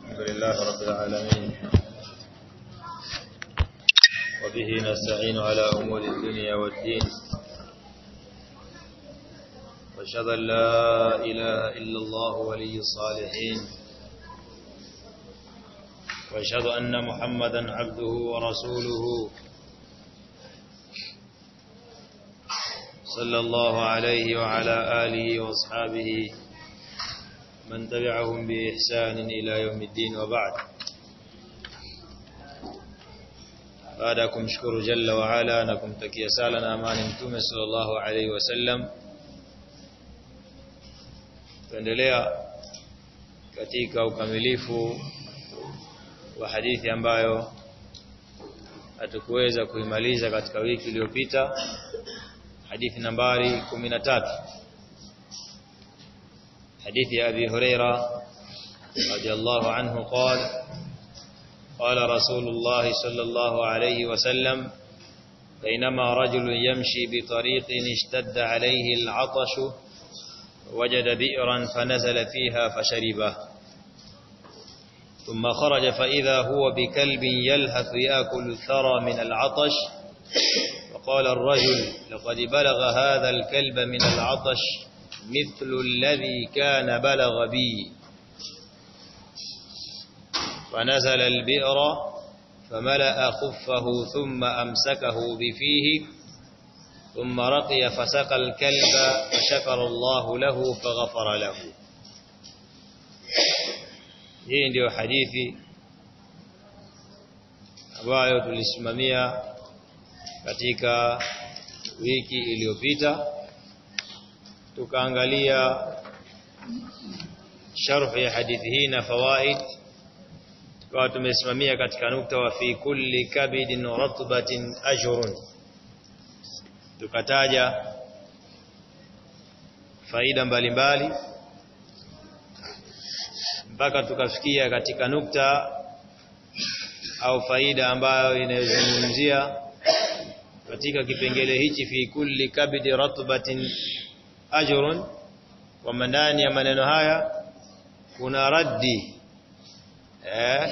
الحمد لله رب العالمين. وبه نستعين على أمور الدنيا والدين. وأشهد أن لا إله إلا الله ولي الصالحين. وأشهد أن محمدا عبده ورسوله. صلى الله عليه وعلى آله وأصحابه من تبعهم بإحسان إلى يوم الدين وبعد. فأداكم شكر جل وعلا أنكم تكي سالنا أمان أنتم صلى الله عليه وسلم. فاندليا كتيك أو كمليف وحديث ينبايو أتكويزا كويماليزا كتكويك اليوبيتا حديث نباري كمينتات كمينتات حديث أبي هريرة رضي الله عنه قال قال رسول الله صلى الله عليه وسلم بينما رجل يمشي بطريق اشتد عليه العطش وجد بئرا فنزل فيها فشربه. ثم خرج فإذا هو بكلب يلهث يأكل الثرى من العطش. وقال الرجل لقد بلغ هذا الكلب من العطش. مثل الذي كان بلغ بي. فنزل البئر فملأ خفه ثم أمسكه بفيه ثم رقي فسقى الكلب فشكر الله له فغفر له. hii ndio hadithi ambayo tulisimamia katika wiki iliyopita tukaangalia sharh ya hadithi hii na fawaid tukawa tumesimamia katika nukta wa fi kulli kabidin ratbatin ajrun. Tukataja faida mbalimbali mpaka tukafikia katika nukta au faida ambayo inayozungumzia katika kipengele hichi fi kulli kabidi ratbatin ajrun kwamba ndani ya maneno haya kuna raddi eh,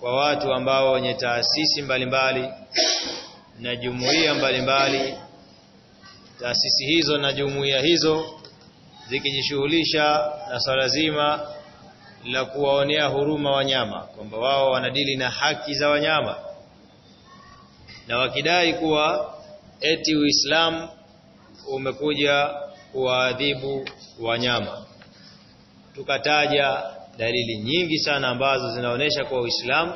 kwa watu ambao wenye taasisi mbalimbali na jumuiya mbalimbali. Taasisi hizo na jumuiya hizo zikijishughulisha na swala zima la kuwaonea huruma wanyama kwamba wao wanadili na haki za wanyama. Na wakidai kuwa eti Uislamu umekuja kuwaadhibu wanyama. Tukataja dalili nyingi sana ambazo zinaonesha kwa Uislamu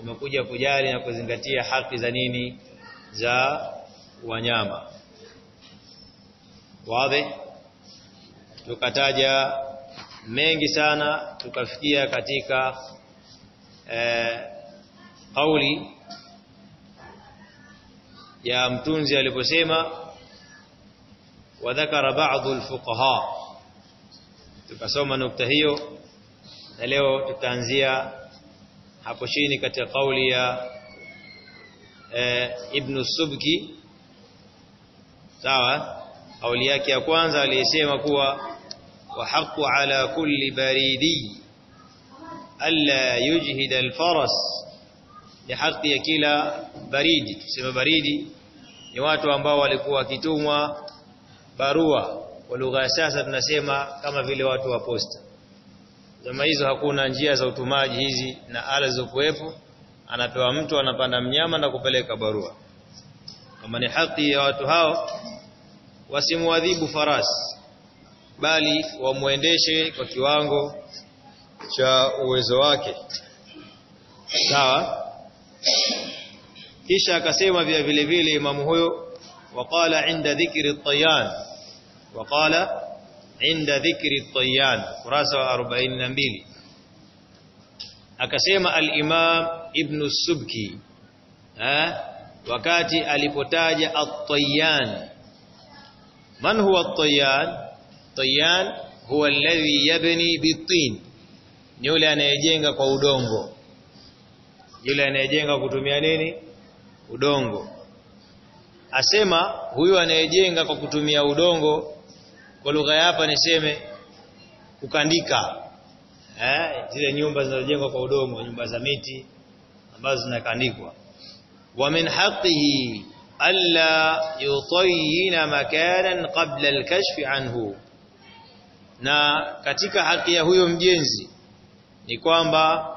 umekuja kujali na kuzingatia haki za nini? Za wanyama. Wazi? Tukataja mengi sana tukafikia katika eh, kauli ya mtunzi aliposema وذكر بعض الفقهاء. تكسوما نكتة هيو نليو تتانزيا حقشيني كتقولي ابن السبكي سوا أولياك يكوانزا ليسيما كوا وحق على كل باريدي ألا يجهد الفرس لحق يكيلا باريدي تسمى باريدي يواتوا أنباوا لكوا كتوما وحق barua. Kwa lugha ya sasa tunasema kama vile watu wa posta. Zama hizo hakuna njia za utumaji hizi na ala zilizokuwepo. Anapewa mtu anapanda mnyama na kupeleka barua. Kama ni haki ya watu hao wasimuadhibu farasi bali wamuendeshe kwa kiwango cha uwezo wake. Sawa? Kisha akasema vile vile vile imamu huyo waqala inda dhikri at-tayyan waqala inda dhikri at-tayyan kurasa wa 42 akasema al-imam ibn subki eh wakati alipotaja at-tayyan. Man huwa at-tayyan? Tayyan huwa alladhi yabni bitin ni yule anayejenga kwa udongo. Yule anayejenga kutumia nini? Udongo. Asema huyu anayejenga kwa kutumia udongo kwa lugha ya hapa niseme kukandika. Eh zile nyumba zinazojengwa kwa udongo nyumba za miti ambazo zinakandikwa. Wa min haqqihi alla yutayyina makanan qabla al-kashfi anhu. Na katika haki ya huyo mjenzi ni kwamba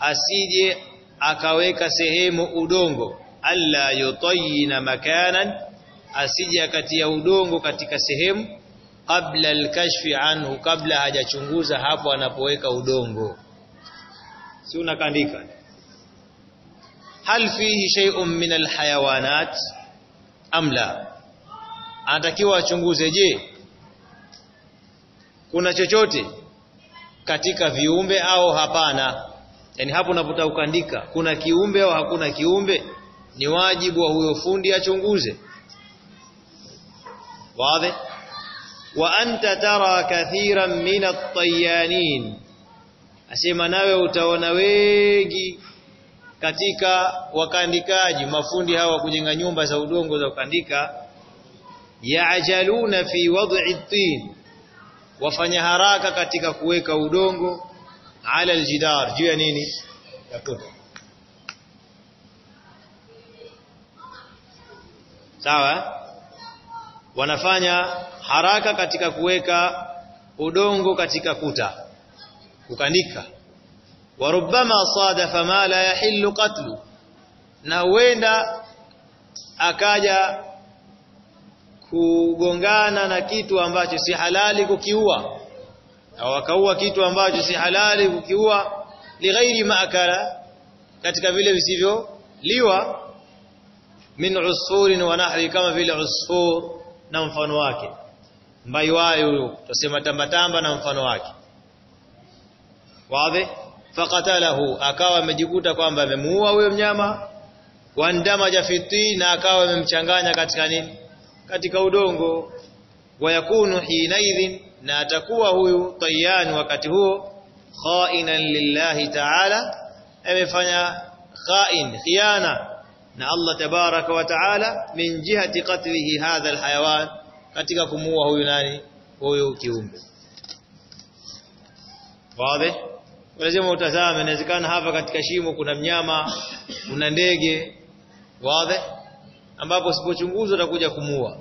asije akaweka sehemu udongo. Alla yutayyina makanan asije akatia udongo katika sehemu qabla al-kashfi anhu kabla hajachunguza hapo anapoweka udongo. Si unakandika hal fihi shay'un min alhayawanat am la? Anatakiwa achunguze je kuna chochote katika viumbe au hapana? Yani hapo unapotaka kuandika kuna kiumbe au hakuna kiumbe? Ni wajibu wa huyo fundi achunguze. Wazi wa anta tara kathiran min at-tayyanin. Asema nawe utaona wengi katika wakandikaji. Mafundi hawa kujenga nyumba za udongo za kukandika yaajaluna fi wad'i at-tin. Wafanya haraka katika kuweka udongo ala aljidar. Juu ya nini? Ya kuta sawa wanafanya haraka katika kuweka udongo katika kuta kukandika warubama sadafa ma la yahillu qatlu na wenda akaja kugongana na kitu ambacho si halali kukiua au akaua kitu ambacho si halali kukiua lighairi maakala katika vile visivyo liwa min usfurin wa nahri kama vile usfur na mfano wake. Mbaiwayo tusema tambatamba na mfano wake. Wazi? Faqatalahu akawa amejikuta kwamba amemuua huyo mnyama. Wandamaja fiti na akawa amemchanganya katika nini? Katika udongo. Wayakunu hinaidhin na atakuwa huyu tayyan wakati huo. Khainan lillahi ta'ala amefanya khain khiana na Allah tabaraka wa ta'ala min jihati qatlihi hadha alhayawan katika kumuua huyu nani? Huyu kiumbe. Wazi? Lazima utazame inawezekana hapa katika shimo kuna mnyama kuna ndege. Wazi? Ambapo usipochunguza utakuja kumua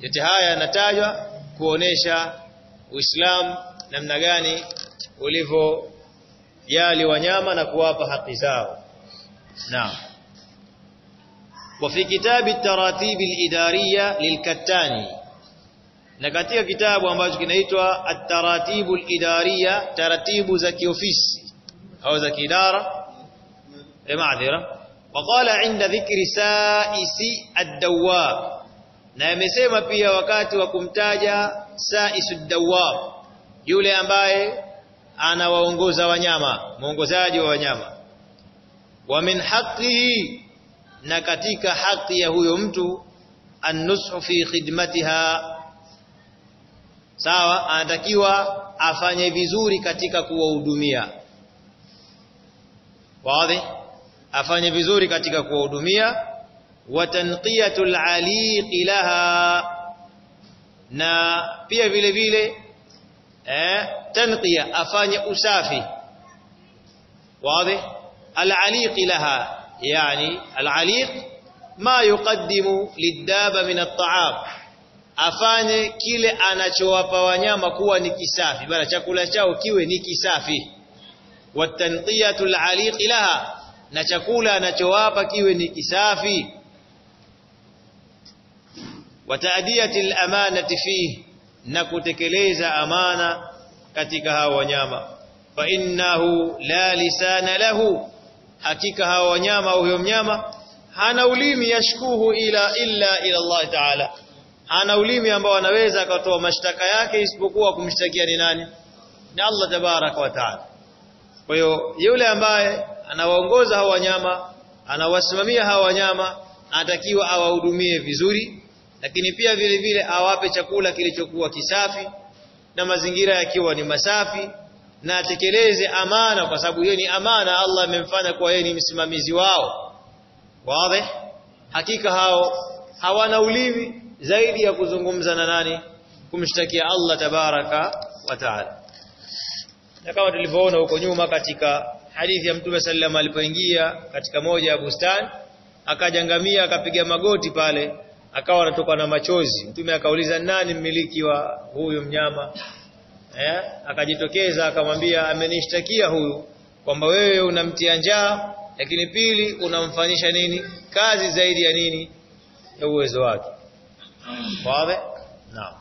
yote haya yanatajwa kuonesha Uislamu namna gani ulivyo jali wanyama na kuwapa haki zao. Naam وفي كتاب التراتيب الإدارية للكتاني na katika kitabu ambacho kinaitwa at-taratibu al-idariya taratibu za kiofisi au za kiidara eh maadhira waqala inda dhikri sa'isi ad-dawwab na amesema pia wakati wa kumtaja sa'isu ad-dawwab yule ambaye anawaongoza wanyama mwongozaji wa wanyama wa min haqqihi na katika haki ya huyo mtu an-nushu fi khidmatiha. Sawa anatakiwa afanye vizuri katika kuwahudumia. Wazi? Afanye vizuri katika kuwahudumia. Wa tanqiyatul aliq laha. Na pia vile vile eh tanqiya afanye usafi. Wazi? Al-aliq laha yani al-aliq ma yuqaddimu lid-daba min at-ta'am afanye kile anachowapa wanyama kuwa ni kisafi bana chakula chao kiwe ni kisafi watanqiyatul aliq laha na chakula anachowapa kiwe ni kisafi wataadiyatil amanati fihi na kutekeleza amana katika hao wanyama fa innahu la lisana lahu hakika hawa wanyama au huyo mnyama hana ulimi yashkuhu ila illa ila Allah ta'ala. Hana ulimi ambao anaweza akatoa mashtaka yake isipokuwa kumshtakia ni nani? Ni Allah tabaraka wa taala. Kwa hiyo yule ambaye anawaongoza hawa wanyama anawasimamia hawa wanyama anatakiwa awahudumie vizuri lakini pia vile vile awape chakula kilichokuwa kisafi na mazingira yakiwa ni masafi na atekeleze amana kwa sababu hiyo ni amana. Allah amemfanya kuwa yeye ni msimamizi wao. Wazi? Hakika hao hawana ulimi zaidi ya kuzungumza na nani? Kumshtakia Allah tabaraka wa taala. Na kama tulivyoona huko nyuma katika hadithi ya Mtume sallam alipoingia katika moja ya bustani akajangamia akapiga magoti pale akawa anatoka na machozi. Mtume akauliza nani mmiliki wa huyu mnyama eh? Akajitokeza akamwambia amenishtakia huyu kwamba wewe unamtia njaa lakini pili unamfanyisha nini? Kazi zaidi ya nini? Ya uwezo wake. Wazi? Naam.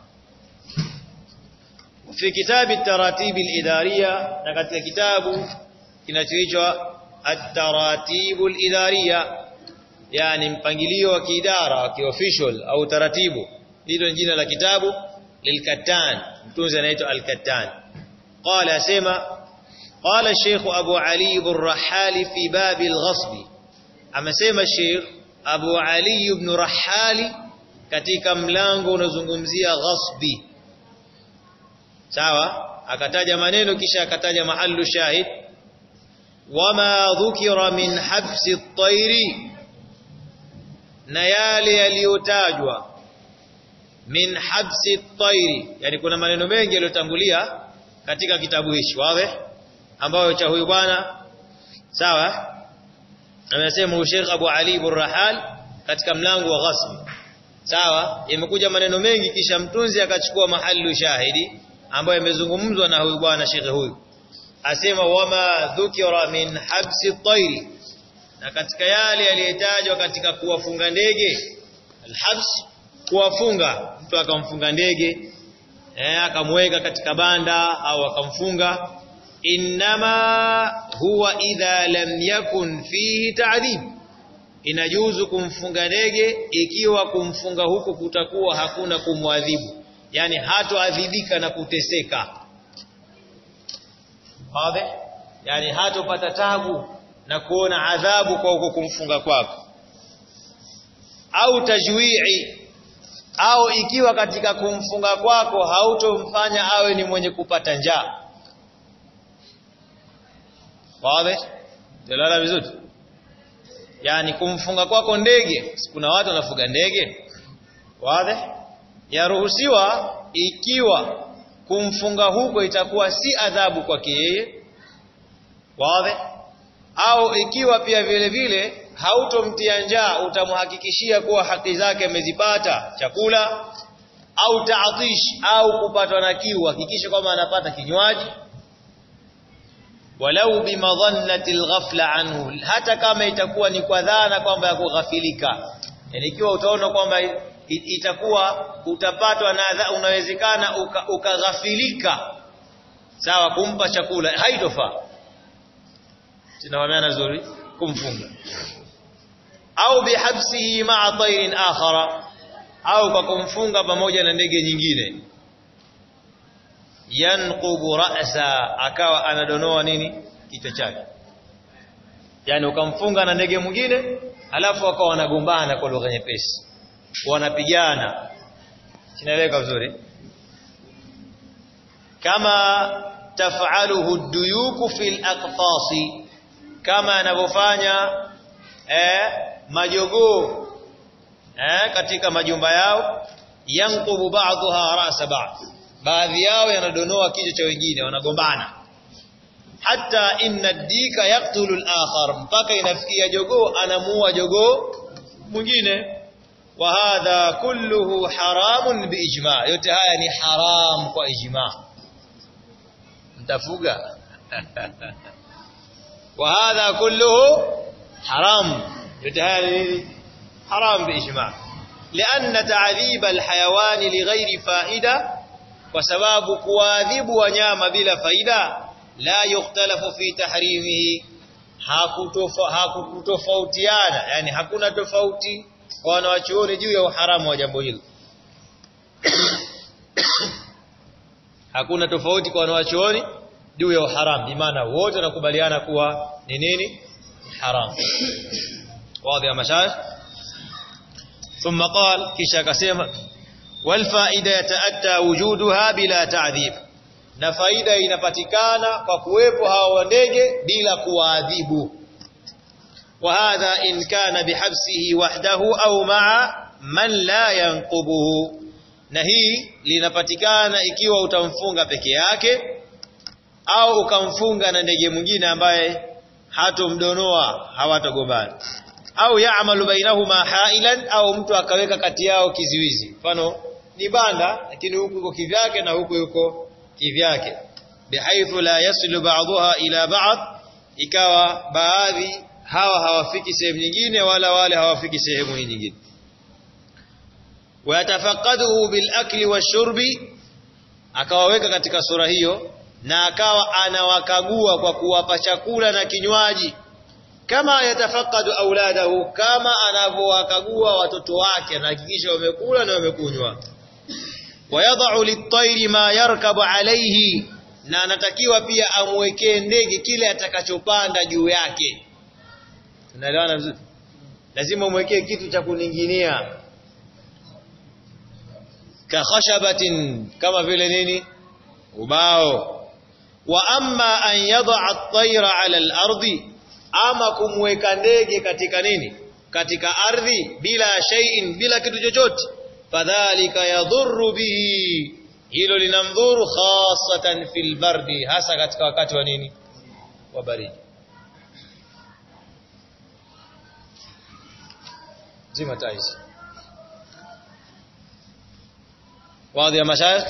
Fi kitabi taratib al-idariya na katika kitabu kinachoitwa at-taratib al-idariya yani mpangilio wa kiidara wa kiofficial au taratibu. Hilo ni jina la kitabu lilkattan mtunzi anaitwa al-kattan qala asema qala Sheikh Abu Ali ibn Rahali fi bab al-ghasb amesema Sheikh Abu Ali ibn Rahali katika mlango unazungumzia ghasbi sawa akataja maneno kisha akataja mahallu shahid wama dhukira min habsi at-tayri na yale yaliyotajwa min habsi at-tayri. Yani kuna maneno mengi yaliyotangulia katika kitabu hichi. Wawe? Ambayo cha huyu bwana. Sawa? Amesema Sheikh Abu Ali ibn Rahal katika mlango wa ghasbi sawa? Imekuja maneno mengi kisha mtunzi akachukua mahali shahidi ambayo yamezungumzwa na huyu bwana Sheikh huyu. Asema wama dhukira min habsi at na katika yale yaliyotajwa katika kuwafunga ndege alhabs kuwafunga. Mtu akamfunga ndege eh akamweka katika banda au akamfunga. Inma huwa idha lam yakun fihi ta'dhib inajuzu kumfunga ndege ikiwa kumfunga huko kutakuwa hakuna kumwadhibu. Yani hatoadhibika na kuteseka. Wazi? Yani hatopata tabu na kuona adhabu kwa huko kumfunga kwako. Au tajwii au ikiwa katika kumfunga kwako hautomfanya awe ni mwenye kupata njaa. Wazi? Dalala vizuri. Yani kumfunga kwako ndege kuna watu wanafuga ndege. Wazi? Yaruhusiwa ikiwa kumfunga huko itakuwa si adhabu kwake yeye. Wazi? Au ikiwa pia vile vile hautomtia njaa utamhakikishia kuwa haki zake amezipata chakula au taatish au kupatwa na kiu hakikisha kwamba anapata kinywaji. Walau bimadhannati alghafla anhu hata kama itakuwa ni kwa dhana kwamba ya kughafilika. Yani ikiwa utaona kwamba itakuwa utapatwa na unawezekana ukaghafilika. Uka sawa kumpa chakula haitofaa. Tunawaambia nzuri kumfunga au bihabsihi ma'a tayrin akhara au kwa kumfunga pamoja na ndege nyingine. Yanqubu ra'sa akawa anadonoa nini? Kichwa chake. Yani ukamfunga na ndege mwingine alafu akawa wanagombana kwa lugha nyepesi. Wanapigana. Sinaeleka vizuri? Kama taf'aluhu ad-duyuku fil aqtasi kama anavyofanya eh majogoo eh katika majumba yao yanqubu ba'dha ra'sa ba'd baadhi yao yanadonoa kichwa cha wengine wanagombana hata inna dika yaqtulu al-akhar mpaka inafikia jogoo anamuua jogoo mwingine wa hadha kulluhu haramun biijma yote haya ni haram kwa ijma mtafuga wa hadha kulluhu haram يتهالي حرام باجماع لان تعذيب الحيوان لغير فائده faida كواذب ونيامه بلا فائده لا يختلف la تحريمه fi tahrimihi. Hakutofautiana yani hakuna tofauti kwa wanawachuoni juu ya uharamu wa jambo hilo. Hakuna tofauti kwa wanawachuoni juu ya uharamu bimaana wote wanakubaliana kuwa ni nini? wazi ya mashayikh ثم قال kisha akasema wal faida yataatta wujuduha bila ta'dhib na faida inapatikana kwa kuwepo hao ndege bila kuwaadhibu وهذا إن كان بحبسه وحده أو مع من لا ينقبه na hii linapatikana ikiwa utamfunga peke yake au ukamfunga na ndege mwingine ambaye hatomdonoa hawatagombana au yaamalu bainahuma hailan au mtu akaweka kati yao kiziwizi mfano ni banda lakini huku yuko kivyake na huku yuko kivyake. Bihaithu la yaslu ba'daha ila ba'd ikawa baadhi hawa hawafiki sehemu nyingine wala wale hawafiki sehemu nyingine. Wayatafaqaduhu bilakli washurbi akawaweka katika sura hiyo na akawa anawakagua kwa kuwapa chakula na kinywaji kama yatafaqadu auladahu kama anavyowakagua watoto wake anahakikisha wamekula na wamekunywa wayadha'u lit-tayri ma yarkabu alayhi na anatakiwa pia amwekee ndege kile atakachopanda juu yake tunaelewana vizuri lazima umwekee kitu cha kuninginia ka khashabatin kama vile nini ubao wa amma an yad'a at-tayra 'ala al-ardi ama kumweka ndege katika nini katika ardhi bila shay'in bila kitu chochote fadhalika yadhurru bihi hilo linamdhuru khasatan fil bardi hasa katika wakati wa nini wa baridi zima taisi واضح يا مشايخ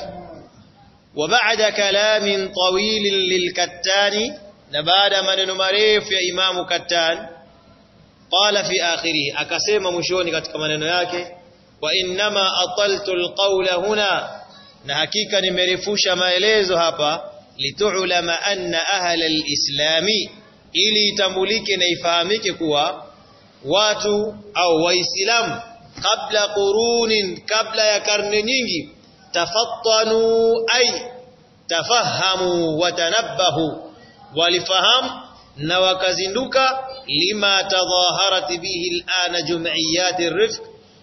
وبعد كلام طويل للكتاني نبعد maneno marefu ya imamu kattan qala fi akhirih akasema mwishoni katika maneno yake wa innama ataltu alqawla huna na hakika nimerefusha maelezo hapa litu'lama anna ahla alislami ili itambulike na ifahamike kuwa watu au waislamu kabla qurunin kabla ya karne nyingi tafattanu ay tafahamu watanabbahu walifahamu na wakazinduka lima tadhaharat bihi alana jum'iyat arifq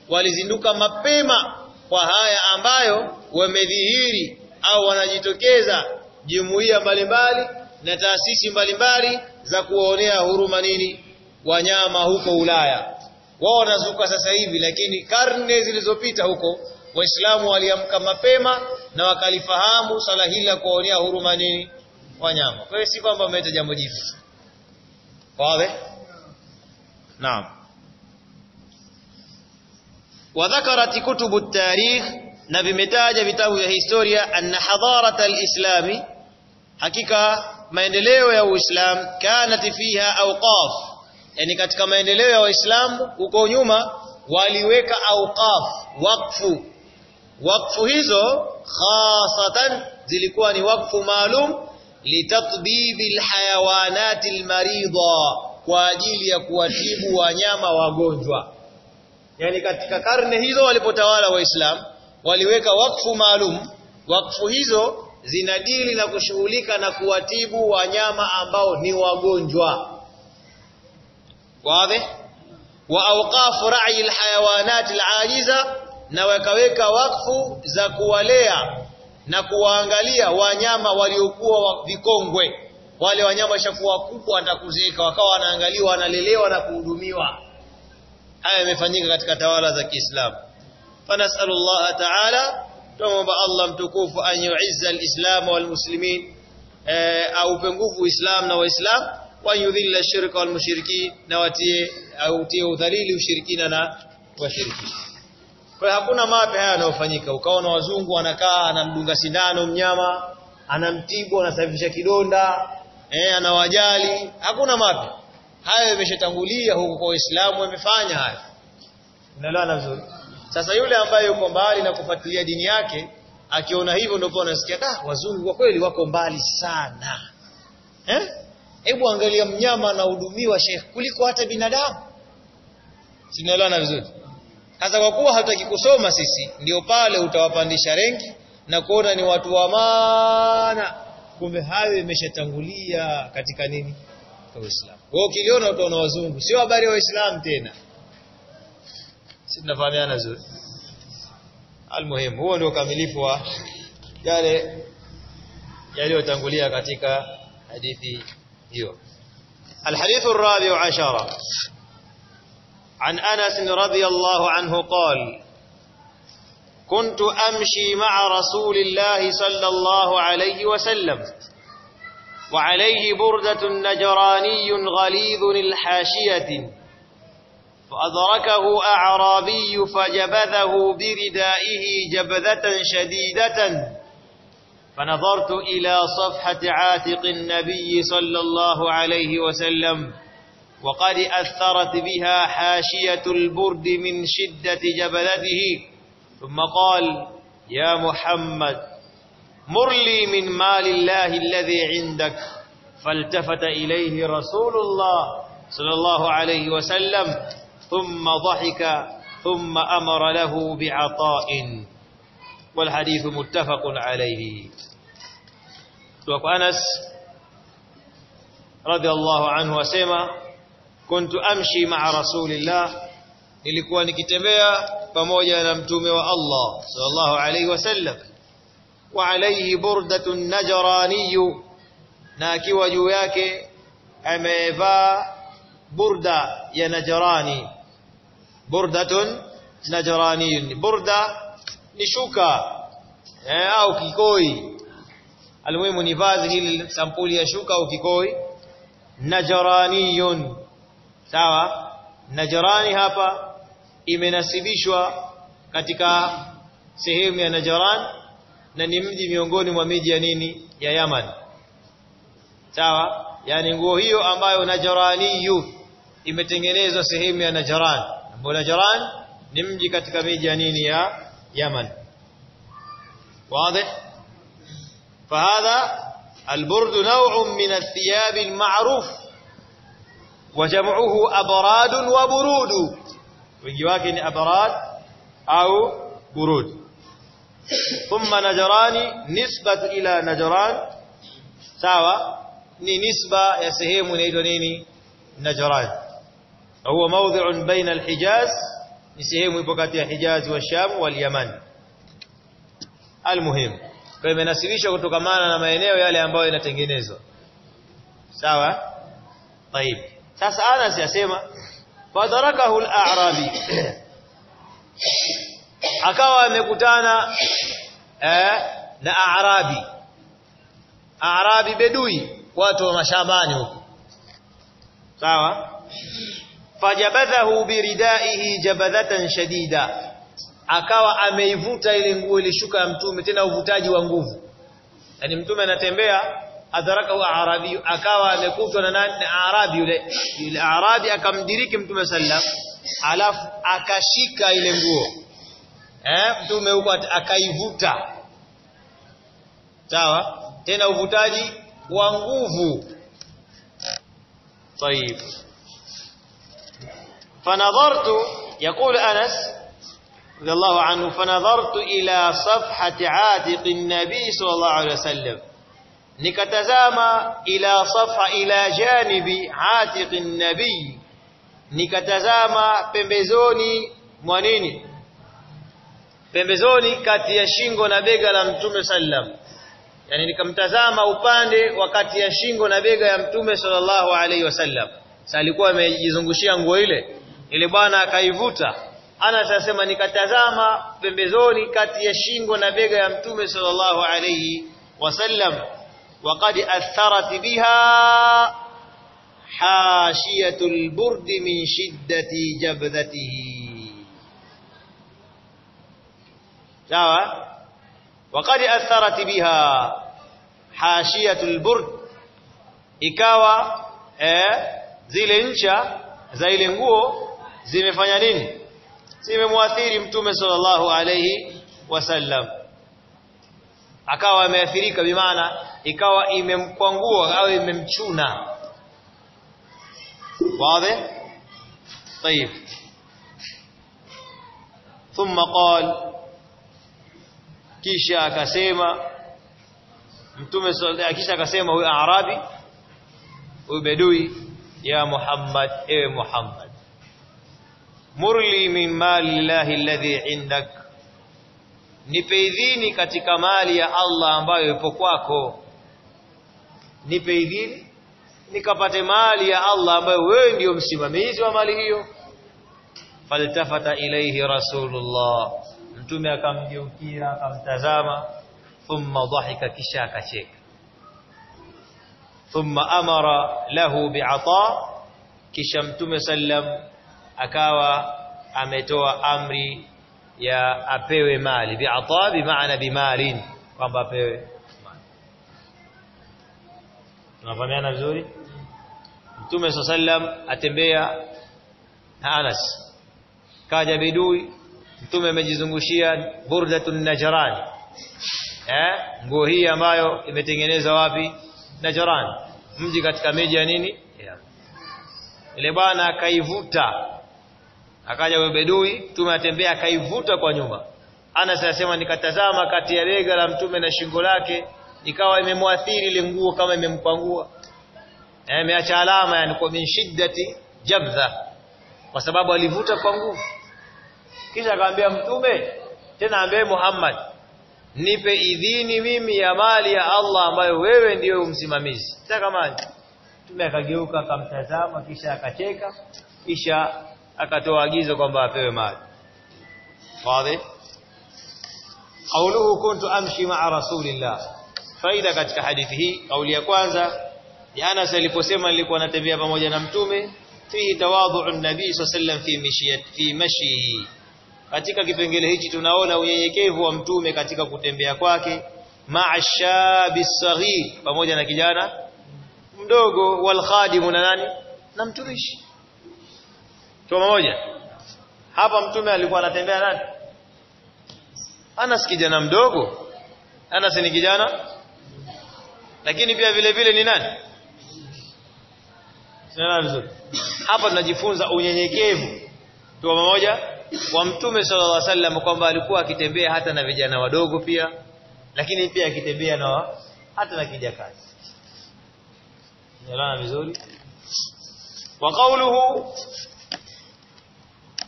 walizinduka mapema kwa haya ambayo wamedhihiri au wanajitokeza jumuiya mbalimbali na taasisi mbalimbali za kuwaonea huruma nini wanyama huko Ulaya. Wao wanazuka sasa hivi lakini karne zilizopita huko waislamu waliamka mapema na wakalifahamu swala hili la kuwaonea huruma nini wanyama. Kwa hiyo si kwamba umeleta jambo jipya. Wale? Naam. Wa dhakarat kutubu tarikh na vimetaja vitabu vya historia anna hadarat alislami hakika maendeleo ya Uislamu kanat fiha awqaf yani katika maendeleo ya Uislamu huko nyuma waliweka auqaf wakfu wakfu hizo khasatan zilikuwa ni wakfu maalum litatbibi hayawanati almarida kwa ajili ya kuwatibu wanyama wagonjwa. Yani katika karne hizo walipotawala waislamu waliweka wakfu maalum. Wakfu hizo zinadili na kushughulika na kuwatibu wanyama ambao ni wagonjwa. Wazi wa awqaf ra'i alhayawanat alajiza na wakaweka wakfu za kuwalea na kuwaangalia wanyama waliokuwa vikongwe. Wale wanyama washakuwa wakubwa watakuzeeka wakawa wanaangaliwa wanalelewa na kuhudumiwa. Haya yamefanyika katika tawala za Kiislamu. Fanasalullaha ta'ala tuomba Allah mtukufu an yu'izza al-islam wal-muslimin eh, aupe nguvu Uislam na Waislam wa yudhilla shirka walmushrikin, na watie au tie udhalili ushirikina na washirikina kwa hakuna mapya haya yanayofanyika. Ukaona wazungu wanakaa anamdunga sindano mnyama anamtibu anasafisha kidonda eh anawajali. Hakuna mapya. Hayo yameshatangulia huko kwa Uislamu wamefanya haya unaelewana vizuri? Sasa yule ambaye yuko mbali na kufuatilia dini yake akiona hivyo ndio anasikia da wazungu kwa kweli wako mbali sana. Eh? Hebu angalia mnyama anahudumiwa sheikh kuliko hata binadamu. Sinaelewana vizuri sasa kwa kuwa hatutaki kusoma sisi, ndio pale utawapandisha rengi na kuona ni watu wa maana, kumbe hayo imeshatangulia katika nini, kwa Uislamu. Wewe ukiliona utaona wazungu, sio habari ya Waislamu tena. Sisi tunafahamiana vizuri. Almuhimu, huo ndio ukamilifu wa yale yaliyotangulia katika hadithi hiyo. Alhadithu rabiu ashara عن أنس رضي الله عنه قال كنت أمشي مع رسول الله صلى الله عليه وسلم وعليه بردة نجراني غليظ الحاشية فأدركه أعرابي فجبذه بردائه جبذة شديدة فنظرت إلى صفحة عاتق النبي صلى الله عليه وسلم وقد أثرت بها حاشية البرد من شدة جبلته. ثم قال يا محمد مر لي من مال الله الذي عندك. فالتفت إليه رسول الله صلى الله عليه وسلم ثم ضحك ثم أمر له بعطاء. والحديث متفق عليه. وأنس رضي الله عنه وسلم كنت أمشي مع رسول الله. إلي نلقواني كتبيا فموجة نمتوم والله صلى الله عليه وسلم. وعليه بردة نجراني. ناكي وجوياك أميفا بردة يا نجراني. بردة نجراني. بردة نشوكا. أو كيكوي. المهم نفاذ للسامبول يشوكا أو كيكوي. نجراني. sawa Najrani hapa imenasibishwa katika sehemu ya Najran na ni mji miongoni mwa miji ya nini ya Yaman sawa yani nguo hiyo ambayo Najraniyu imetengenezwa sehemu ya Najran ambapo Najran ni mji katika miji ya nini ya Yaman واضح فهذا البرد نوع من الثياب المعروف وجمعه أبراد وبرود. وجواك أبراد أو برود. ثم نجران نسبة إلى نجران. سوا نسبة يسهم نيدونيني نجران. هو موضع بين الحجاز. نسهم بقاتي الحجاز والشام واليمن. المهم kwa nasibisha kutokana na maeneo yale أنبوينا inatengenezwa sawa طيب. Sasa Anas yasema fadarakahu al-a'rabi. Akawa amekutana eh, na a'rabi. A'rabi bedui watu wa mashambani huko. Sawa? Fajabadhahu biridaihi jabadhatan shadida. Akawa ameivuta ile nguo ilishuka ya mtume tena uvutaji wa nguvu. Yani mtume anatembea adarakahu arabi akawa amekutwa na nani na arabi yule yule arabi akamdiriki mtume sallam alafu akashika ile nguo eh mtume huko akaivuta sawa tena uvutaji wa nguvu طيب فنظرت يقول أنس رضي الله عنه فنظرت إلى صفحة عاتق النبي صلى الله عليه وسلم nikatazama ila safa ila janibi atiqin nabii nikatazama pembezoni mwa nini? Pembezoni kati ya shingo na bega la mtume sallam. Yani nikamtazama upande wa kati ya shingo na bega ya mtume sallallahu alaihi wasallam sasa alikuwa amejizungushia nguo ile. Ile bwana akaivuta. Ana sasema nikatazama pembezoni kati ya shingo na bega ya mtume sallallahu alaihi wasallam وقد أثرت بها حاشية البرد من شدة جبذته. جاوة. وقد أثرت بها حاشية البرد. إكاوة. إيه؟ زي لنشا زي لنغو زي مفنانين زي مواثير امتوم صلى الله عليه وسلم. أكاوة مأثريك بمعنى ikawa imemkwangua au imemchuna wazi طيب ثم قال kisha akasema mtume kisha akasema huyu arabi huyu bedui ya muhammad ewe muhammad murli min mali llahi alladhi indak nipe idhini katika mali ya Allah ambayo ipo kwako Nipe idhini nikapate mali ya Allah ambayo wewe ndiyo msimamizi wa mali hiyo faltafata ilayhi rasulullah mtume akamgeukia akamtazama thumma dhahika kisha akacheka thumma amara lahu bi'ata kisha mtume sallam akawa ametoa amri ya apewe mali bi'ata bi maana bimalin kwamba apewe tunafahamiana vizuri. Mtume sallam atembea na Anas. Kaja bidui mtume amejizungushia burdatun najran. Eh nguo hii ambayo imetengenezwa wapi? Najran. Mji katika miji ya nini? Ile bwana akaivuta. Akaja yule bedui mtume atembea akaivuta kwa nyuma. Anas anasema nikatazama kati ya bega la mtume na shingo lake ikawa imemwathiri ile nguo kama imempangua eh imeacha alama yani kwa min shiddati jabdha kwa sababu alivuta kwa nguvu. Kisha akamwambia mtume tena ambaye Muhammad nipe idhini mimi ya mali ya Allah ambayo wewe ndiyo umsimamizi. Takamani mtume akageuka akamtazama kisha akacheka kisha akatoa agizo kwamba apewe mali. Fadhi qawluhu kuntu amshi ma'a rasulillah faida katika hadithi hii. Kauli ya kwanza ya Anas aliposema nilikuwa natembea pamoja na mtume fihi tawadhu an-nabii sallallahu fi mishiyat fi mashihi. Katika kipengele hichi tunaona unyenyekevu wa mtume katika kutembea kwake ma'a shabi pamoja na kijana mdogo wal khadimu na nani? Na mtumishi. Tu pamoja? Hapa mtume alikuwa anatembea nani? Anas kijana mdogo. Anas ni kijana lakini pia vile vile ni nani? Sina vizuri? Hapa tunajifunza unyenyekevu. Tu pamoja wa mtume sallallahu alaihi wasallam kwamba alikuwa akitembea hata na vijana wadogo pia lakini pia akitembea na hata na kijakazi Unaelewana vizuri? Wa qawluhu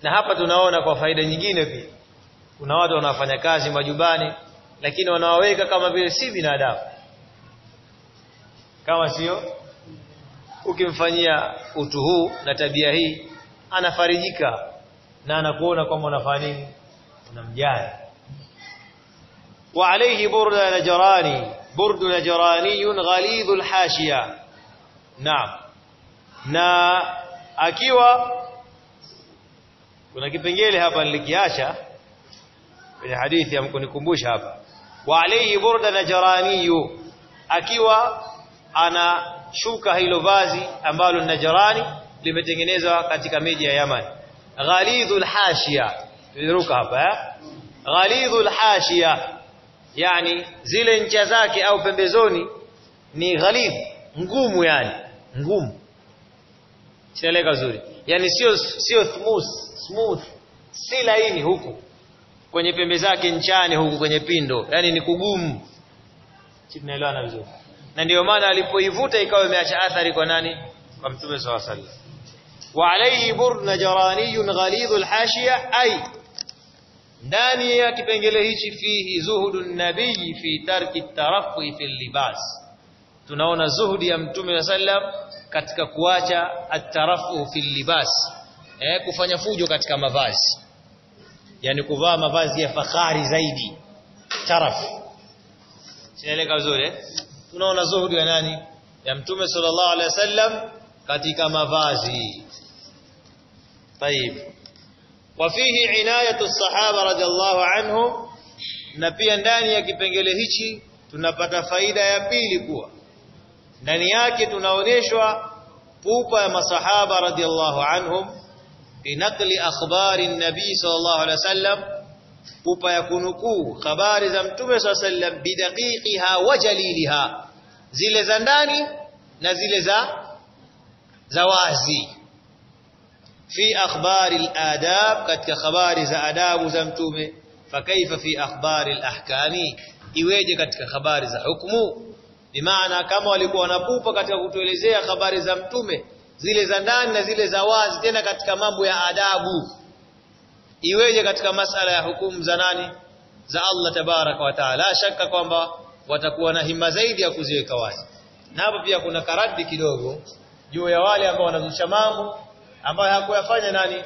na hapa tunaona kwa faida nyingine pia. Kuna watu wanafanya kazi majumbani lakini wanawaweka kama vile si binadamu kama sio ukimfanyia utu huu na tabia hii anafarijika na anakuona kwamba unafanya nini? Unamjali. Wa alayhi burda najrani burdu najrani ghalidhu alhashiya naam. Na akiwa kuna kipengele hapa nilikiacha kwenye hadithi amkunikumbusha hapa. Wa alayhi burda najraniyu akiwa ana shuka hilo vazi ambalo najarani limetengenezwa katika miji ya Yaman. Ghalidhul hashiya tuliruka hapa eh? Ghalidhul hashiya yani zile ncha zake au pembezoni ni ghalidh ngumu yani. Ngumu. Sieleka vizuri. Yani sio sio smooth smooth. Si laini huku. Kwenye pembe zake nchani huku kwenye pindo. Yani ni kugumu. Tunaelewana vizuri na ndio maana alipoivuta ikawa imeacha athari kwa nani kwa mtume swalla sallam wa alayhi burd najraniyun ghalidhul hashiya ay ndani ya kipengele hichi fihi zuhudun nabii fi tarki tarafuhi fil libas tunaona zuhudi ya mtume sallam katika kuacha at-tarafu fil libas eh kufanya fujo katika mavazi yani kuvaa mavazi ya fahari zaidi taraf sieleka vizuri eh? Tunaona zuhudi ya nani ya mtume sallallahu alaihi wasallam katika mavazi طيب وفيه عنايه الصحابه رضي الله عنهم na pia ndani ya kipengele hichi tunapata faida ya pili kuwa ndani yake tunaonyeshwa pupa ya masahaba radhiallahu anhum binaqli akhbari nabii sallallahu alaihi wasallam pupa ya kunukuu habari za mtume alaihi wasallam bidaqiqiha wa jaliliha zile za ndani na zile za za wazi fi akhbari al-adab katika habari za adabu za mtume fakaifa fi akhbari al-ahkami iweje katika habari za hukumu bimaana kama walikuwa wanapupa katika kutuelezea habari za mtume zile za ndani na zile za wazi tena katika mambo ya adabu iweje katika masala ya hukumu za nani? Za Allah tabaraka wa taala. Shaka kwamba watakuwa na hima zaidi ya kuziweka wazi na hapo pia kuna karadi kidogo juu ya wale ambao wanazusha mambo ambayo hakuyafanya nani?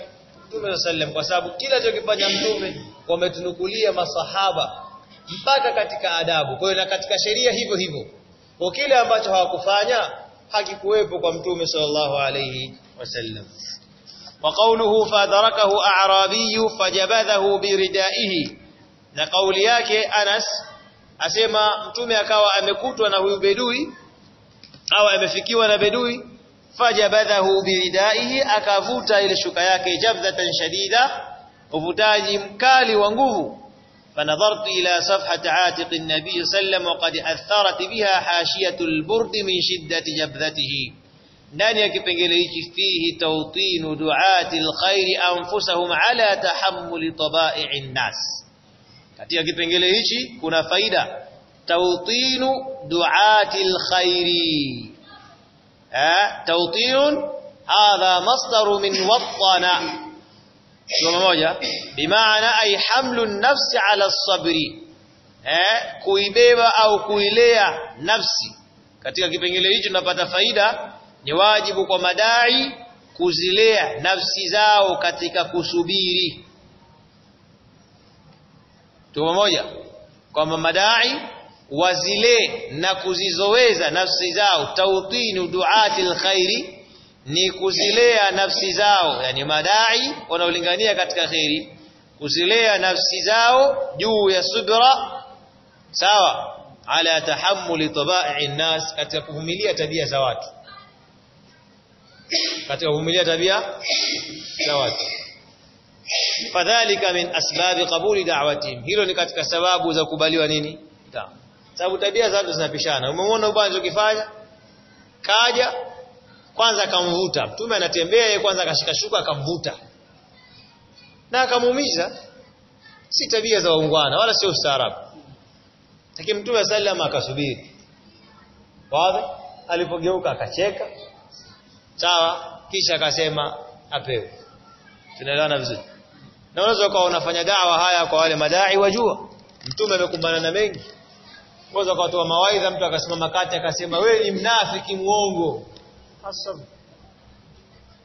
Mtume sallam kwa sababu kila chokifanya mtume wametunukulia masahaba mpaka katika adabu. Kwa hiyo na katika sheria hivyo hivyo. Kwa kile ambacho hawakufanya hakikuwepo kwa mtume sallallahu alayhi wasallam qawluhu fadarakahu a'rabiy fajabadahu biridaihi na kauli yake Anas asema mtume akawa amekutwa na huyu bedui au amefikiwa na bedui fajabadahu biridaihi akavuta ile shuka yake jabdatan shadida uvutaji mkali wa nguvu فنظرت إلى صفحة عاتق النبي صلى الله عليه وسلم وقد أثرت بها حاشية البرد من شدة جبذته ndani ya kipengele hiki fihi tawtinu duati alkhairi anfusahum ala tahammuli tabai'i nnas katika kipengele hichi kuna faida tawtinu duati alkhairi eh tawtinun hadha masdaru min wattana kwa moja bimaana ay hamlu nafsi ala sabri eh kuibeba au kuilea nafsi katika kipengele hicho tunapata faida ni wajibu kwa madai kuzilea nafsi zao katika kusubiri. Tuko moja kwamba madai wazile na kuzizoweza nafsi zao. Tautinu duati alkhairi ni kuzilea nafsi zao. Yani madai wanaolingania katika khairi kuzilea nafsi zao juu ya subra. Sawa? Ala tahammuli tabai nnas katika kuvumilia tabia za watu katika kuvumilia tabia za watu. Fadhalika min asbabi qabuli da'watihim. Hilo ni katika sababu za kubaliwa nini? Sababu tabia za watu zinapishana. Umeona ubanje ukifanya kaja kwanza akamvuta. Mtume anatembea yeye kwanza akashika shuka akamvuta. Na akamuumiza. Si tabia za waungwana wala sio ustaarabu. Lakini mtume sallam akasubiri. Wazi alipogeuka akacheka sawa kisha akasema apewe tunaelewana vizuri na unaweza ukawa unafanya dawa haya kwa wale madai wajua mtume amekumbana na mengi unaweza ukatoa mawaidha mtu akasimama kati akasema wewe ni mnafiki muongo Asab.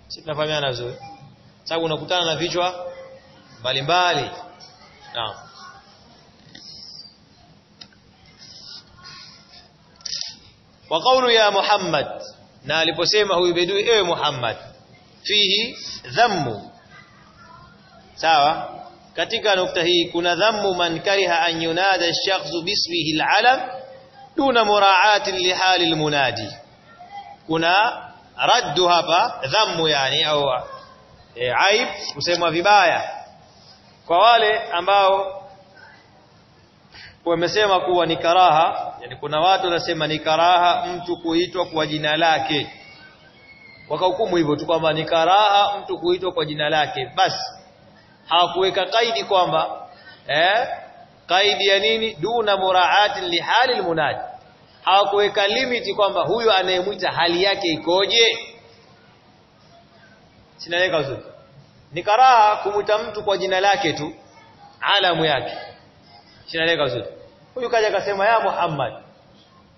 Si tunafahamiana vizuri. Sababu unakutana na vichwa mbalimbali. Naam. وقول يا محمد na aliposema huyu bedui ewe Muhammad fihi dhammu sawa katika nukta hii kuna dhammu man kariha an yunada ash-shakhsu bismihi al-alam duna mura'ati li hali al-munadi kuna raddu hapa dhammu yani au e, aib kusemwa vibaya kwa wale ambao wamesema kuwa ni karaha yani kuna watu wanasema ni karaha mtu kuitwa kwa jina lake. Wakahukumu hivyo tu kwamba ni karaha mtu kuitwa kwa jina lake. Basi hawakuweka kaidi kwamba eh kaidi ya nini? Duna muraatin lihali almunadi. Hawakuweka limiti kwamba huyo anayemwita hali yake ikoje. Sinaeleka uzuri ni karaha kumwita mtu kwa jina lake tu alamu yake. Sinaeleka vizuri huyu kaja akasema ya Muhammad.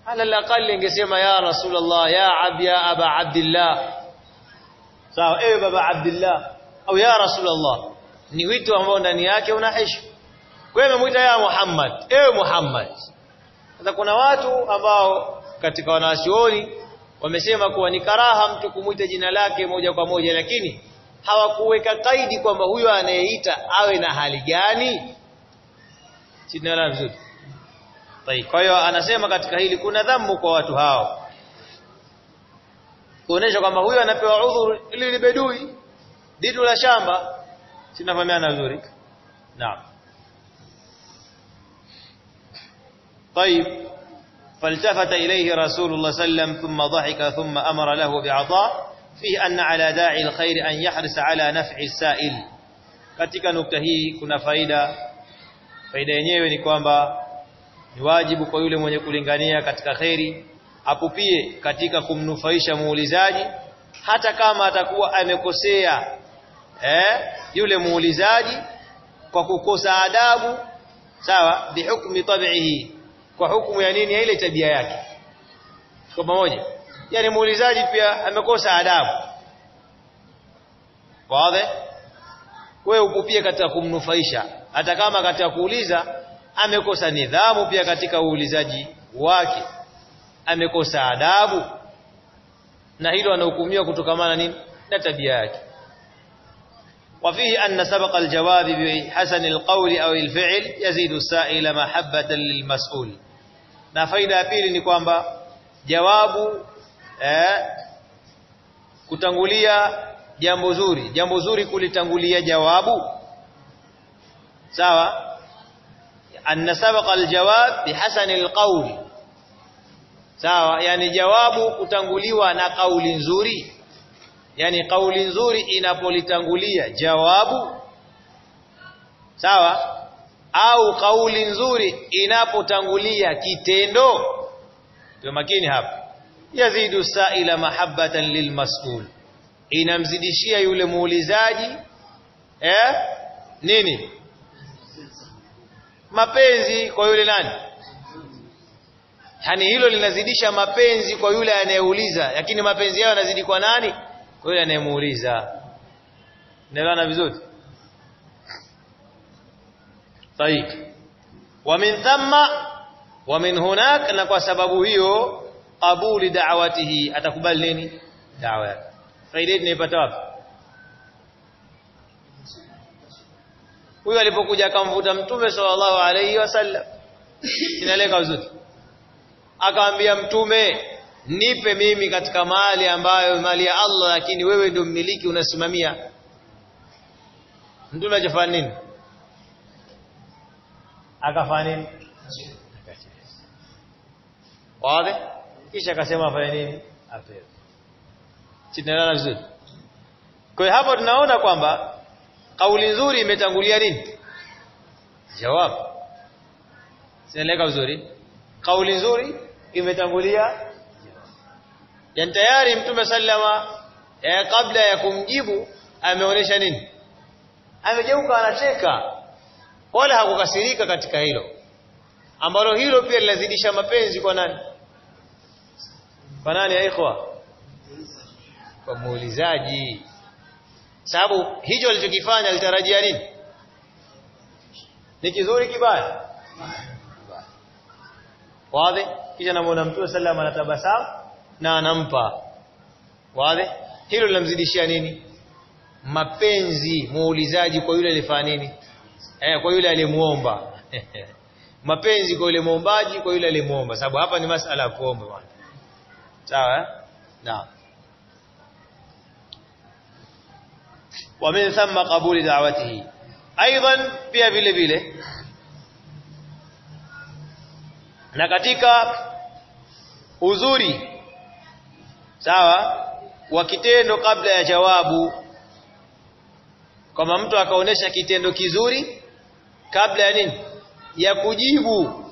Ala laqali ingesema ya Rasulullah ya ab ya aba Abdullah sawa ewe baba Abdullah au ya Rasulullah ni wito ambao ndani yake una heshima. Kwa hiyo amemuita ya Muhammad ewe Muhammad. Sasa kuna watu ambao katika wanachuoni wamesema kuwa ni karaha mtu kumwita jina lake moja kwa moja lakini hawakuweka kaidi kwamba huyo anayeita awe na hali gani. Sinaelewa vizuri kwa hiyo anasema katika hili kuna dhammu kwa watu hao kuonesha kwamba huyo anapewa udhuru ili libedui ditu la shamba sinafahamiana vizuri naam طيب فالتفت إليه رسول الله صلى الله عليه وسلم ثم ضحك ثم أمر له بعطاء فيه أن على داعي الخير أن يحرص على نفع السائل katika nukta hii kuna faida faida yenyewe ni kwamba ni wajibu kwa yule mwenye kulingania katika kheri apupie katika kumnufaisha muulizaji hata kama atakuwa amekosea eh yule muulizaji kwa kukosa adabu sawa bihukmi tabihi kwa hukumu ya nini? Ya ile tabia yake. Kwa pamoja. Yani muulizaji pia amekosa adabu. Wazi? Wewe upupie katika kumnufaisha. Hata kama katika kuuliza amekosa nidhamu pia katika uulizaji wake amekosa adabu na hilo anahukumiwa kutokamana nini na tabia yake وفيه أن سبق الجواب بحسن القول أو الفعل يزيد السائل محبة للمسؤول na faida ya pili ni kwamba jawabu eh, kutangulia jambo zuri jambo zuri kulitangulia jawabu sawa Anna sabaqa aljawab bihasan alqawl sawa yani jawabu kutanguliwa na kauli nzuri. Yani kauli nzuri inapolitangulia jawabu. Sawa au kauli nzuri inapotangulia kitendo. Ndio makini hapa. Yazidu sa'ila mahabbatan lilmas'ul. Inamzidishia yule muulizaji eh nini mapenzi kwa yule nani? Yaani hilo linazidisha mapenzi kwa yule anayeuliza, lakini mapenzi yao yanazidi kwa nani? Kwa yule anayemuuliza. Naelewana vizuri? Sahihi. Wa min thamma wa min hunak, na kwa sababu hiyo qabuli da'watihi, atakubali nini? Da'wa yake. Faida tunaipata wapi? Huyo alipokuja akamvuta mtume sallallahu alayhi wasallam. Inaleka uzuri akamwambia mtume nipe mimi katika mali ambayo mali ya Allah lakini wewe ndio mmiliki unasimamia. Mtume ajafanya nini? Akafanya nini? Wazi. Kisha akasema afanye nini? Apewe tunaelewana vizuri kwa hapo tunaona kwamba kauli nzuri imetangulia nini? Jawab. Sieleka vizuri. Kauli nzuri imetangulia. Yani tayari mtume sallama eh, kabla ya kumjibu ameonesha nini? Amejeuka anacheka. Wala hakukasirika katika hilo. Ambalo hilo pia linazidisha mapenzi kwa nani? Kwa nani ya ikhwa? Kwa muulizaji sababu hicho alichokifanya alitarajia nini? Ni kizuri kibaya? Wazi? Kisha namuona mtume sallam anatabasamu na anampa. Wazi? Hilo linamzidishia nini? Mapenzi muulizaji kwa yule alifanya nini? Eh kwa yule alimuomba mapenzi kwa yule muombaji kwa yule alimuomba sababu hapa ni masala ya kuomba bwana. Sawa eh? Naam wa min thamma qabuli da'watihi. Aidan pia vile vile. Na katika uzuri sawa wa kitendo kabla ya jawabu kama mtu akaonesha kitendo kizuri kabla ya nini? Ya kujibu.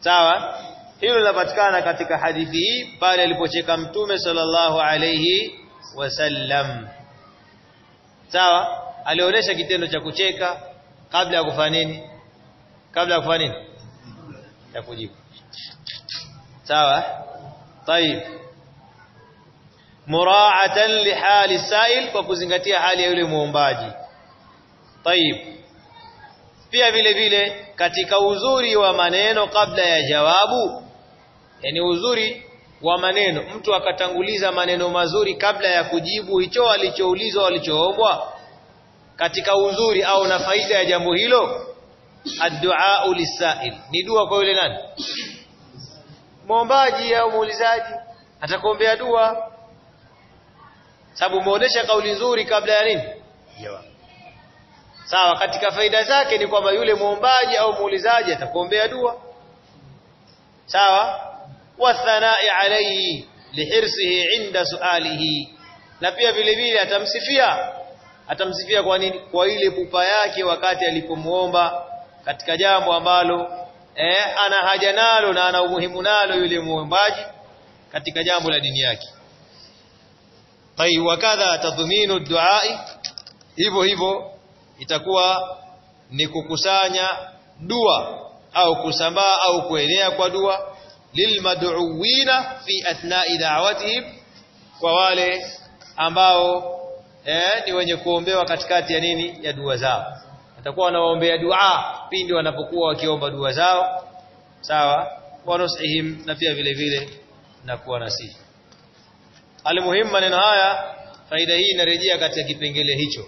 Sawa? Hilo linapatikana katika hadithi hii pale alipocheka mtume sallallahu alayhi wasallam sawa alionyesha kitendo cha kucheka kabla ya kufanya nini kabla ya kufanya nini ya kujibu sawa طيب muraatan lihali sail kwa kuzingatia hali ya yule muombaji طيب pia vile vile katika uzuri wa maneno kabla ya jawabu yani uzuri wa maneno. Mtu akatanguliza maneno mazuri kabla ya kujibu hicho alichoulizwa alichoombwa katika uzuri au na faida ya jambo hilo? Addu'a lisail ni dua kwa yule nani? Muombaji au muulizaji? Atakuombea dua. Sababu umeonesha kauli nzuri kabla ya nini? Jawabu sawa katika faida zake ni kwamba yule muombaji au muulizaji atakuombea dua. Sawa wathanai عليه lihirsihi inda sualihi. Na pia vile vile atamsifia. Atamsifia kwa nini? Kwa ile pupa yake wakati alipomuomba katika jambo ambalo eh, ana haja nalo na ana umuhimu nalo yule muombaji katika jambo la dini yake. Tai wakadha tadhminu duai hivyo hivyo itakuwa ni kukusanya dua au kusambaa au kuenea kwa dua lilmad'uwina fi athna'i da'watihim kwa wale ambao eh, ni wenye kuombewa katikati ya nini? Ya dua zao. Atakuwa wanawaombea dua pindi wanapokuwa wakiomba dua zao sawa wanusihim na pia vile vile na kuwa nasihi. Almuhimu maneno haya faida hii inarejea katika kipengele hicho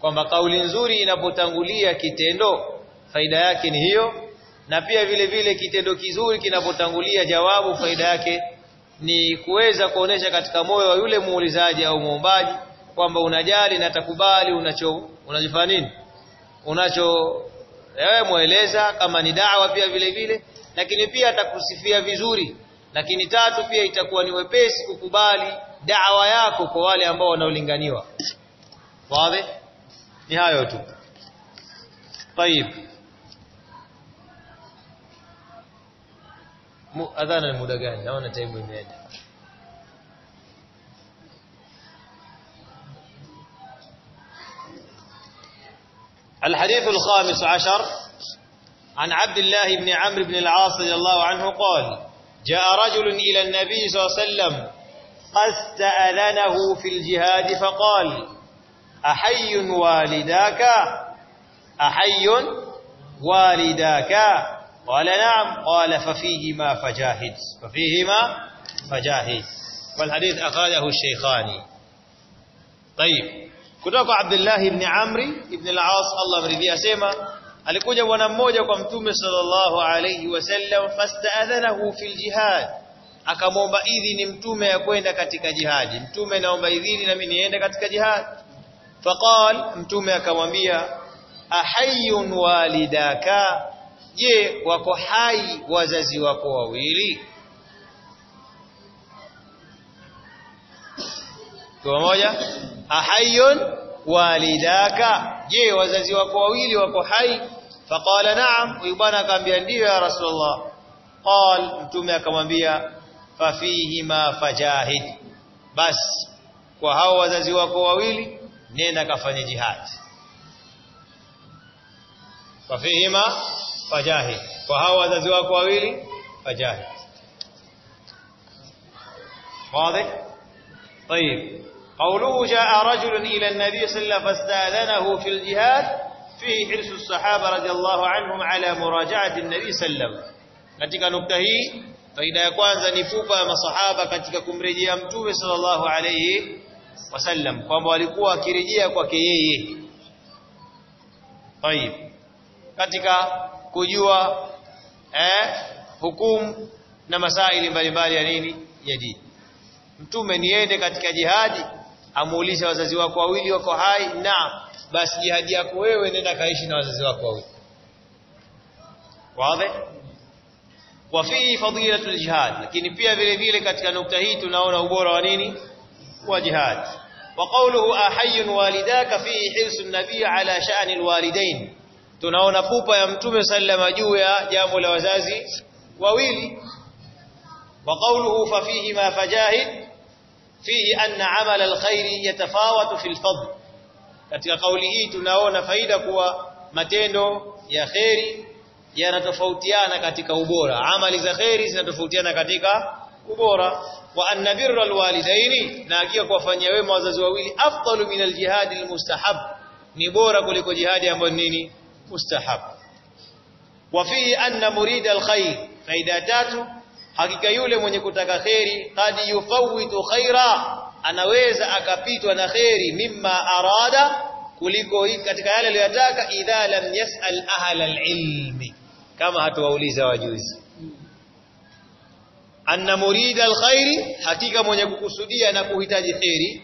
kwamba kauli nzuri inapotangulia kitendo faida yake ni hiyo na pia vile vile kitendo kizuri kinapotangulia jawabu faida yake ni kuweza kuonesha katika moyo wa yule muulizaji au muombaji kwamba unajali na takubali unacho unajifanya nini unacho wewe mueleza kama ni dawa pia vile vile lakini pia atakusifia vizuri lakini tatu pia itakuwa ni wepesi kukubali dawa yako kwa wale ambao wanaolinganiwa wazi ni hayo tu طيب adhana ni muda gani naona time الحديث الخامس عشر عن عبد الله بن عمرو بن العاص رضي الله عنه قال جاء رجل إلى النبي صلى الله عليه وسلم فاستأذنه في الجهاد فقال أحي والداك؟ أحي والداك؟ قال نعم قال ففيهما فجاهد ففيهما فجاهد والحديث أخرجه الشيخاني طيب kutoka Abdullah ibn Amri ibn al-As Allah mridhia sema alikuja bwana mmoja kwa mtume sallallahu alayhi wasallam fastaadhanahu fil jihad akamwomba idhini mtume ya kwenda katika jihadi mtume naomba idhini na mimi niende katika jihad faqal mtume akamwambia ahayyun walidaka je wako hai wazazi wako wawili? Kwa moja ahayyun walidaka. Je wazazi wako wawili wako hai? Faqala na'am. Huyu bwana akamwambia ndio ya rasulullah. Qal mtume akamwambia fafihima fajahid. Bas kwa hao wazazi wako wawili nenda kafanye jihad. Fafihima fajahid kwa hao wazazi wako wawili fajahid واضح طيب قوله جاء رجل إلى النبي صلى الله عليه وسلم فاستاذنه في الجهاد فيه حرص الصحابة رضي الله عنهم على مراجعة النبي صلى الله عليه وسلم katika nukta hii faida ya kwanza ni pupa ya masahaba katika kumrejea mtume sallallahu alayhi wasallam kwamba walikuwa wakirejea kwake yeye طيب katika kujua eh hukumu na masaili mbalimbali ya nini? Ya dini. Mtume niende katika jihadi amuulize wazazi wako wawili wako hai na basi jihadi yako wewe nenda kaishi na wazazi wako wawili. Wazi? Wa fi fadilatul jihad lakini pia vile vile katika nukta hii tunaona ubora wa nini? Wa jihad. Wa qawluhu ahayyun walidaka fihi hirsu nabii ala sha'ni alwalidain tunaona pupa ya mtume sallama juu ya jambo la wazazi wawili. Wa qawluhu fa fihi ma fajahid fihi anna amala alkhair yatafawatu fil fadl. Katika kauli hii tunaona faida kuwa matendo ya khairi yanatofautiana katika ubora. Amali za khairi zinatofautiana katika ubora. Wa anna birra alwalidaini na hakika kuwafanyia wema wazazi wawili afdalu min aljihad almustahab. Ni bora kuliko jihadi ambayo nini مستحب. وفيه أن مريد الخير فإذا تاتو حقيقة يولي من يكتك خيري قد يفوت خيرا. أنا ويزا أكفيت أنا خيري مما أراد. كليكو هكتك على اليتاك إذا لم يسأل أهل العلم. كما هتو أوليزا وجوز أن مريد الخير حقيقة من يكتك أنا كهتاج خيري.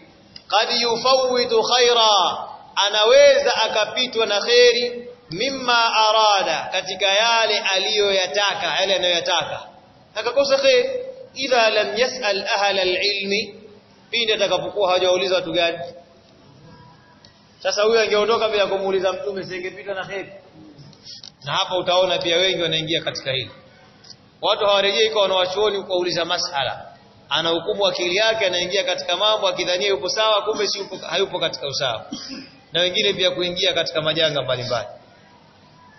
قد يفوت خيرا. أنا ويزا أكفيت أنا خيري. Mimma arada katika yale aliyoyataka yale anayoyataka. Akakosa khair idha lam yasal ahla alilmi pindi atakapokuwa hajauliza watu gani. Sasa huyu angeondoka bila kumuuliza mtume singepita na khair na hapa utaona pia wengi wanaingia katika hili. Watu hawarejei kwa wanawachuoni kuuliza masala. Ana hukumu akili yake anaingia katika mambo akidhania yupo sawa kumbe si hayupo katika usawa. Na wengine pia kuingia katika majanga mbalimbali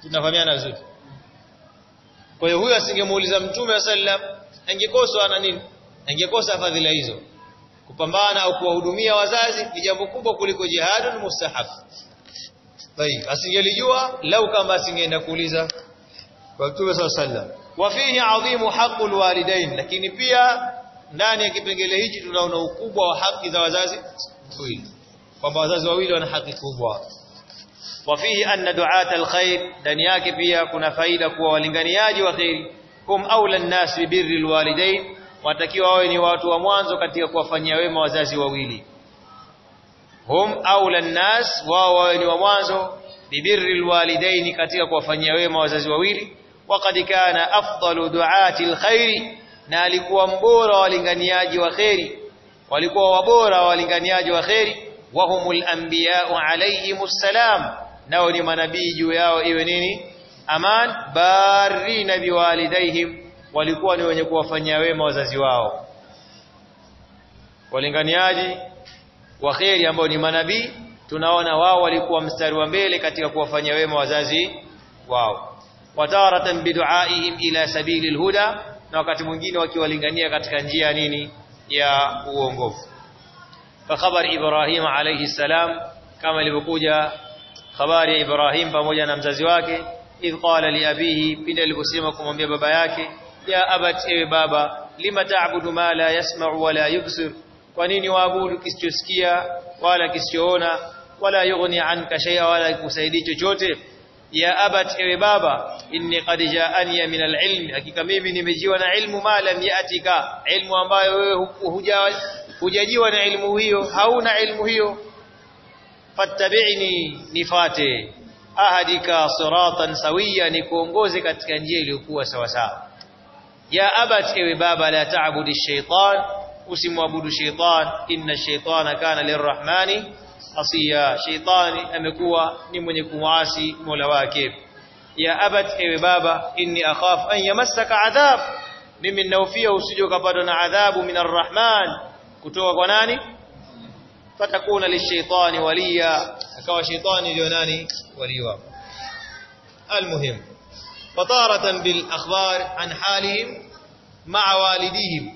tunafahamiana vizuri. Kwa hiyo huyu asingemuuliza mtume wa sallam angekosa ana nini? Angekosa fadhila hizo. Kupambana au kuwahudumia wazazi ni jambo kubwa kuliko jihadun mustahab. Tayib, asingelijua lau kama asingeenda kuuliza. Kwa Mtume sallam. wa fihi adhimu haqqul walidain. Lakini pia ndani ya kipengele hichi tunaona ukubwa wa haki za wazazi. Wawili kwamba wazazi wawili wana haki kubwa wa fihi anna du'at alkhair ndani yake pia kuna faida kuwa walinganiaji wa khair. Hum aula an-nas bi birri alwalidain watakiwa wawe ni watu wa mwanzo katika kuwafanyia wema wazazi wawili. Hum aula an-nas wao wawe ni wa mwanzo bi birri alwalidain katika kuwafanyia wema wazazi wawili. Waqad kana afdalu du'ati alkhair na alikuwa mbora walinganiaji wa khairi walikuwa wabora walinganiaji wa khairi wahumul anbiya'u alayhimus salam nao ni manabii juu yao iwe nini? Aman barina biwalidaihim walikuwa ni wenye kuwafanyia wema wazazi wao. Walinganiaji wa khairi ambao ni manabii tunaona wao walikuwa mstari wa mbele katika kuwafanyia wema wazazi wao. Wataratan biduaihim ila sabili alhuda na wakati mwingine wakiwalingania katika njia nini? Ya uongofu فخبر إبراهيم عليه السلام كما لبقوجة خبر إبراهيم بموجة نمززواك إذ قال لأبيه بنا لبسيمكم يا ببياك يا أبت إيه بابا لما تعبد ما لا يسمع ولا يبصر؟ ونيني وابود كستيسكيا ولا كستيونا ولا يغني عنك شيء ولا كسيدي جوتي يا أبت إيه بابا إني قد جاءني من العلم أكيك ميمي نمجيونا علم ما لم يأتك علم أمبا hujajiwa na ilmu hiyo hauna ilmu hiyo fattabi'ni nifate ahadika siratan sawiya nikuongoze katika njia iliyokuwa sawa sawa ya abat ewe baba la ta'budi shaytan usimwabudu shaytan inna shaytana kana lirrahmani asiya shaytani amekuwa ni mwenye kumwasi Mola wake ya abat ewe baba inni akhaf an yamassaka adhab mimi ninaofia usije ukapatwa na adhabu min arrahman kutoka kwa nani? Fatakuna lishaitani waliya. Akawa shaitani ndio nani? Waliwa almuhim. Fataratan bil akhbar an halihim ma'a walidihim.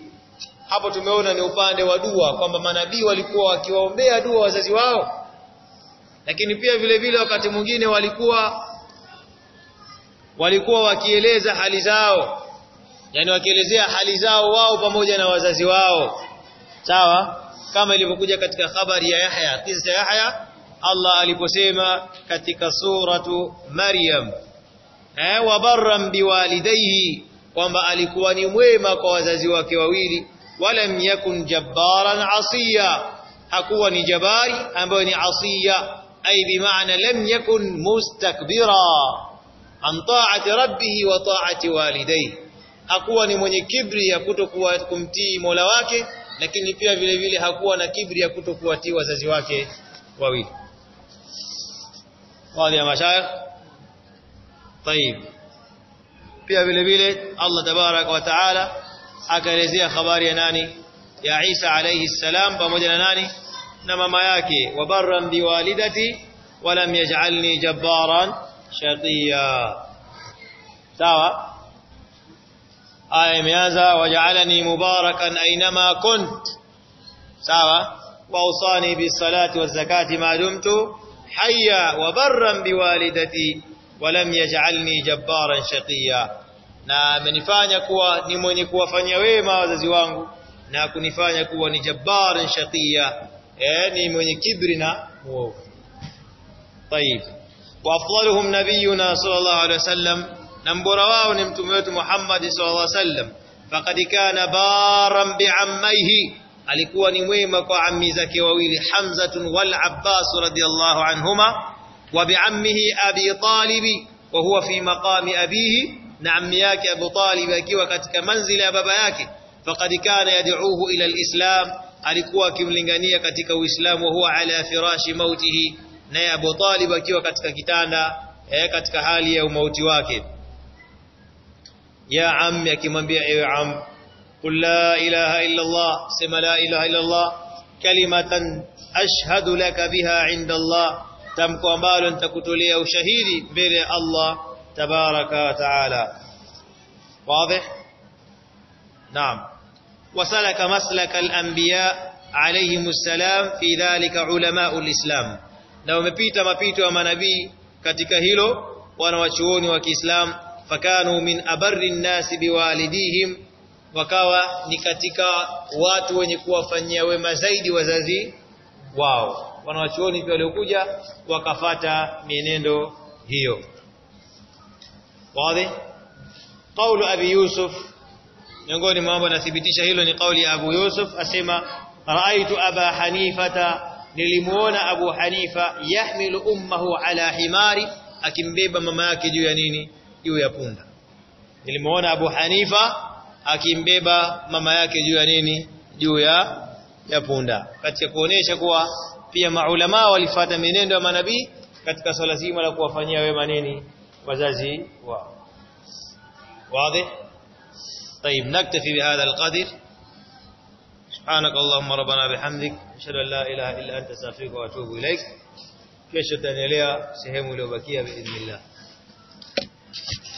Hapo tumeona ni upande wa dua kwamba manabii walikuwa wakiwaombea dua wazazi wao. Lakini pia vile vile wakati mwingine walikuwa walikuwa wakieleza hali zao. Yani wakielezea hali zao wao pamoja na wazazi wao sawa kama ilivyokuja katika habari ya Yahya kisa Yahya Allah aliposema katika suratu Maryam eh wa barram biwalidayhi kwamba alikuwa ni mwema kwa wazazi wake wawili walam yakun jabbaran asiya hakuwa ni jabari ambayo ni asiya ay bimaana lam yakun mustakbira an ta'ati rabbih wa ta'ati walidayhi hakuwa ni mwenye kibri ya kutokuwa kumtii Mola wake lakini pia vile vile hakuwa na kibri ya kutokuwatii wazazi wake wawili baadhi ya mashayikh طيب pia vile vile Allah tabarak wa taala akaelezea habari ya nani ya Isa alayhi salam pamoja na nani na mama yake wabarran biwalidati walam yaj'alni jabbaran shaqiya sawa آية ميازا وجعلني مباركا أينما كنت سوا وأوصاني بالصلاة والزكاة ما دمت حيا وبرا بوالدتي ولم يجعلني جبارا شقيا na amenifanya kuwa ni mwenye kuwafanyia wema wazazi wangu na kunifanya kuwa ni jabbaran shatia eh ni mwenye kibri na muovu tayib wa afdaluhum nabiyuna sallallahu alaihi wasallam na mbora wao ni mtume wetu Muhammad sallallahu alaihi wasallam faqad kana baran bi'ammaihi alikuwa ni mwema kwa ammi zake wawili Hamza wal Abbas radiyallahu anhuma wa bi'ammihi Abi Talib wa huwa fi maqami abihi na ammi yake Abu Talib akiwa katika manzila ya baba yake faqad kana yad'uhu ila al-islam alikuwa akimlingania katika uislamu wa huwa ala firashi mautihi naye Abu Talib akiwa katika kitanda eh, katika hali ya umauti wake يا عم يا كمبيا يا عم. قل لا إله إلا الله. سم لا إله إلا الله. كلمة أشهد لك بها عند الله. تمكو أمال تكتلي أو شهيدي بر الله تبارك وتعالى. واضح؟ نعم. وسلك مسلك الأنبياء عليهم السلام. في ذلك علماء الإسلام. نعم بيت ما بيت وما نبي. katika hilo wanawachuoni wa Kiislamu fakanu min abarri nnasi biwalidihim wakawa ni katika watu wenye kuwafanyia wema zaidi wazazi wao wanawachuoni pia waliokuja wakafata mienendo hiyo wazi قول أبي يوسف miongoni mwa mambo yanathibitisha hilo ni kauli ya Abu Yusuf asema raaitu aba hanifata nilimuona Abu Hanifa yahmilu ummahu ala himari akimbeba mama yake juu ya nini Juu ya punda nilimuona Abu Hanifa akimbeba mama yake juu ya nini juu ya ya punda katika kuonesha kuwa pia maulama walifuata mienendo ya manabii katika swala zima la kuwafanyia wema nini wazazi wao واضح طيب نكتفي بهذا القدر سبحانك اللهم ربنا بحمدك اشهد ان لا اله الا انت استغفرك واتوب اليك kesho tutaendelea sehemu iliyobakia باذن الله Thank you.